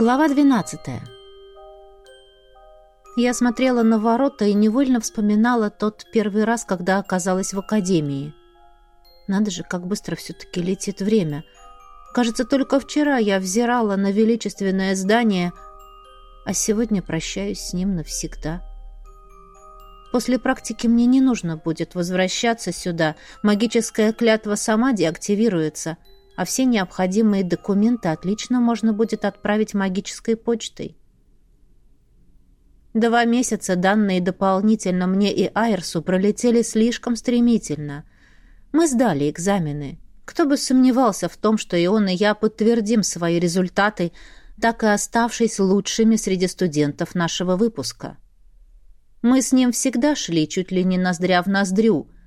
Глава 12. Я смотрела на ворота и невольно вспоминала тот первый раз, когда оказалась в академии. Надо же, как быстро все-таки летит время. Кажется, только вчера я взирала на величественное здание, а сегодня прощаюсь с ним навсегда. После практики мне не нужно будет возвращаться сюда. Магическая клятва сама деактивируется — а все необходимые документы отлично можно будет отправить магической почтой. Два месяца, данные дополнительно мне и Айрсу, пролетели слишком стремительно. Мы сдали экзамены. Кто бы сомневался в том, что и он, и я подтвердим свои результаты, так и оставшись лучшими среди студентов нашего выпуска. Мы с ним всегда шли чуть ли не ноздря в ноздрю —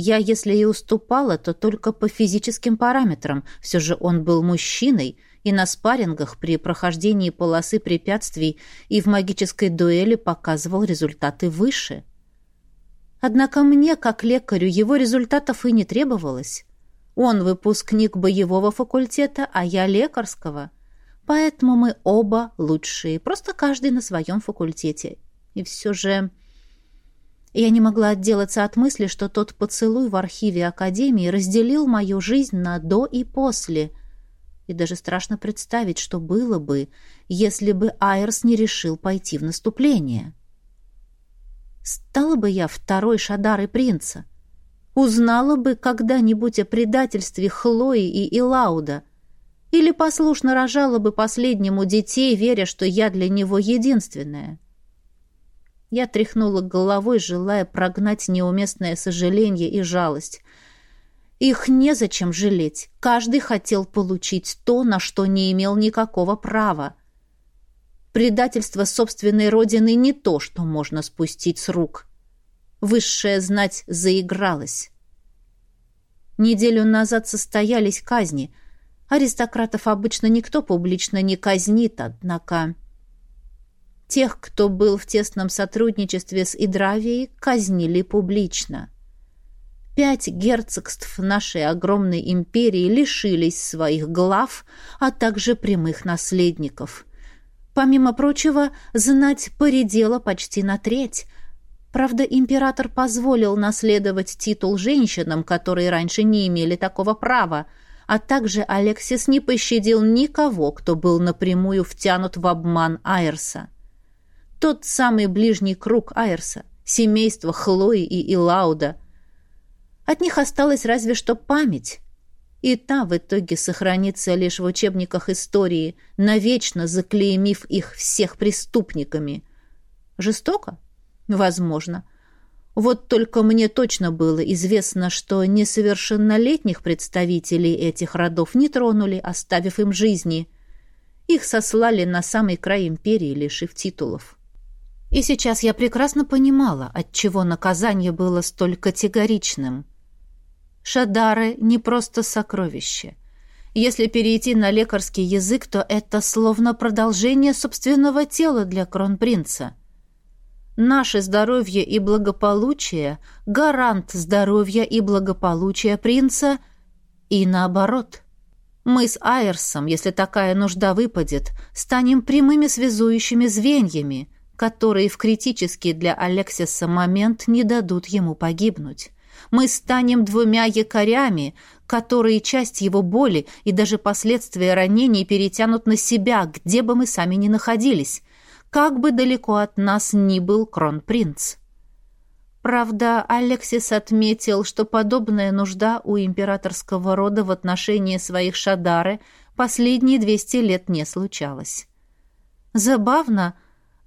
я, если и уступала, то только по физическим параметрам. Все же он был мужчиной, и на спаррингах при прохождении полосы препятствий и в магической дуэли показывал результаты выше. Однако мне, как лекарю, его результатов и не требовалось. Он выпускник боевого факультета, а я лекарского. Поэтому мы оба лучшие, просто каждый на своем факультете. И все же... Я не могла отделаться от мысли, что тот поцелуй в архиве Академии разделил мою жизнь на «до» и «после». И даже страшно представить, что было бы, если бы Айрс не решил пойти в наступление. Стала бы я второй Шадарой принца. Узнала бы когда-нибудь о предательстве Хлои и Илауда. Или послушно рожала бы последнему детей, веря, что я для него единственная. — я тряхнула головой, желая прогнать неуместное сожаление и жалость. Их незачем жалеть. Каждый хотел получить то, на что не имел никакого права. Предательство собственной родины не то, что можно спустить с рук. Высшая знать заигралась. Неделю назад состоялись казни. Аристократов обычно никто публично не казнит, однако... Тех, кто был в тесном сотрудничестве с Идравией, казнили публично. Пять герцогств нашей огромной империи лишились своих глав, а также прямых наследников. Помимо прочего, знать поредела почти на треть. Правда, император позволил наследовать титул женщинам, которые раньше не имели такого права, а также Алексис не пощадил никого, кто был напрямую втянут в обман Айрса. Тот самый ближний круг Айрса, семейство Хлои и Илауда. От них осталась разве что память. И та в итоге сохранится лишь в учебниках истории, навечно заклеймив их всех преступниками. Жестоко? Возможно. Вот только мне точно было известно, что несовершеннолетних представителей этих родов не тронули, оставив им жизни. Их сослали на самый край империи, лишив титулов. И сейчас я прекрасно понимала, отчего наказание было столь категоричным. Шадары не просто сокровище. Если перейти на лекарский язык, то это словно продолжение собственного тела для кронпринца. Наше здоровье и благополучие – гарант здоровья и благополучия принца и наоборот – мы с Айрсом, если такая нужда выпадет, станем прямыми связующими звеньями, которые в критический для Алексиса момент не дадут ему погибнуть. Мы станем двумя якорями, которые часть его боли и даже последствия ранений перетянут на себя, где бы мы сами ни находились, как бы далеко от нас ни был кронпринц. Правда, Алексис отметил, что подобная нужда у императорского рода в отношении своих шадары последние 200 лет не случалась. Забавно,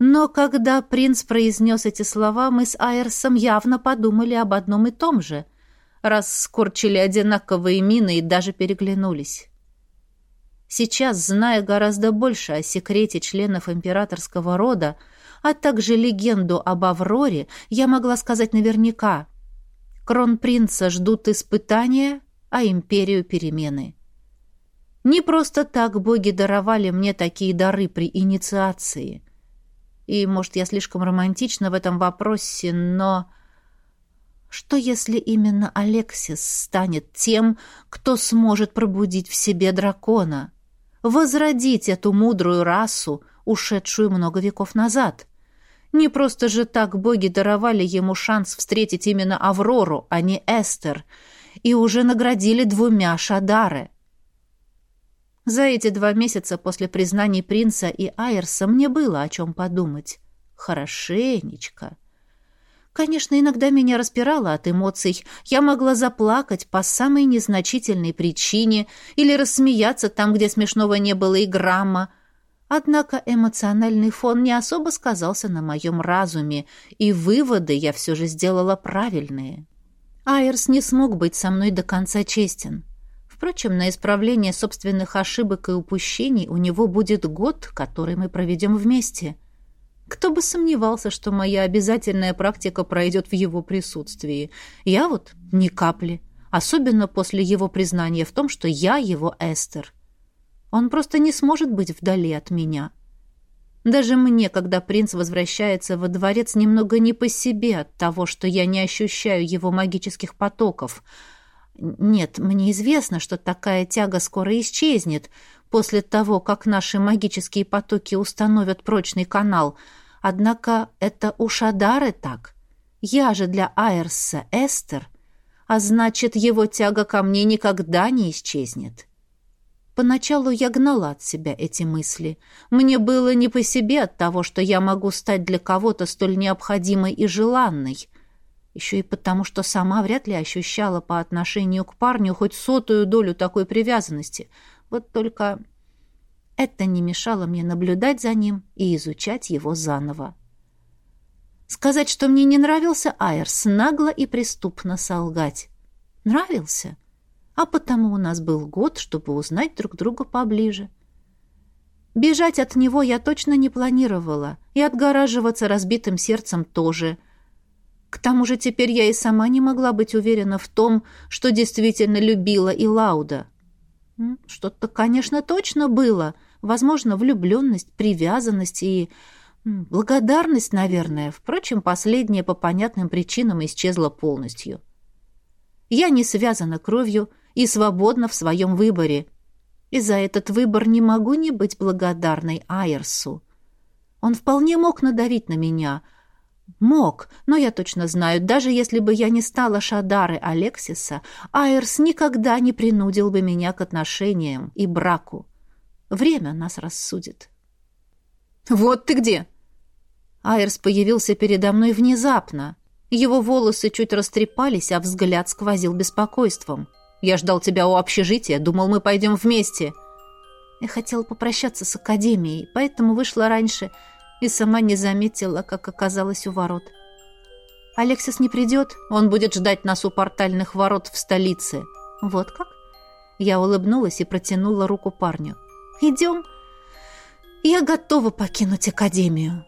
но когда принц произнес эти слова, мы с Айрсом явно подумали об одном и том же, раз скорчили одинаковые мины и даже переглянулись. Сейчас, зная гораздо больше о секрете членов императорского рода, а также легенду об Авроре, я могла сказать наверняка. Кронпринца ждут испытания, а империю перемены. Не просто так боги даровали мне такие дары при инициации — и, может, я слишком романтична в этом вопросе, но... Что если именно Алексис станет тем, кто сможет пробудить в себе дракона? возродить эту мудрую расу, ушедшую много веков назад. Не просто же так боги даровали ему шанс встретить именно Аврору, а не Эстер, и уже наградили двумя Шадары. За эти два месяца после признаний принца и Айрса мне было о чем подумать. Хорошенечко. Конечно, иногда меня распирало от эмоций. Я могла заплакать по самой незначительной причине или рассмеяться там, где смешного не было и грамма. Однако эмоциональный фон не особо сказался на моем разуме, и выводы я все же сделала правильные. Айрс не смог быть со мной до конца честен. Впрочем, на исправление собственных ошибок и упущений у него будет год, который мы проведем вместе — кто бы сомневался, что моя обязательная практика пройдет в его присутствии. Я вот ни капли. Особенно после его признания в том, что я его Эстер. Он просто не сможет быть вдали от меня. Даже мне, когда принц возвращается во дворец, немного не по себе от того, что я не ощущаю его магических потоков. Нет, мне известно, что такая тяга скоро исчезнет после того, как наши магические потоки установят прочный канал — Однако это у Шадары так. Я же для Айрса Эстер, а значит, его тяга ко мне никогда не исчезнет. Поначалу я гнала от себя эти мысли. Мне было не по себе от того, что я могу стать для кого-то столь необходимой и желанной. Еще и потому, что сама вряд ли ощущала по отношению к парню хоть сотую долю такой привязанности. Вот только это не мешало мне наблюдать за ним и изучать его заново. Сказать, что мне не нравился Айрс, нагло и преступно солгать. Нравился. А потому у нас был год, чтобы узнать друг друга поближе. Бежать от него я точно не планировала, и отгораживаться разбитым сердцем тоже. К тому же теперь я и сама не могла быть уверена в том, что действительно любила и Лауда. Что-то, конечно, точно было — Возможно, влюбленность, привязанность и благодарность, наверное. Впрочем, последняя по понятным причинам исчезла полностью. Я не связана кровью и свободна в своем выборе. И за этот выбор не могу не быть благодарной Айерсу. Он вполне мог надавить на меня. Мог, но я точно знаю, даже если бы я не стала Шадары Алексиса, Айерс никогда не принудил бы меня к отношениям и браку. Время нас рассудит. «Вот ты где!» Айрс появился передо мной внезапно. Его волосы чуть растрепались, а взгляд сквозил беспокойством. «Я ждал тебя у общежития, думал, мы пойдем вместе». Я хотела попрощаться с академией, поэтому вышла раньше и сама не заметила, как оказалась у ворот. «Алексис не придет, он будет ждать нас у портальных ворот в столице». «Вот как?» Я улыбнулась и протянула руку парню. Идем. Я готова покинуть академию.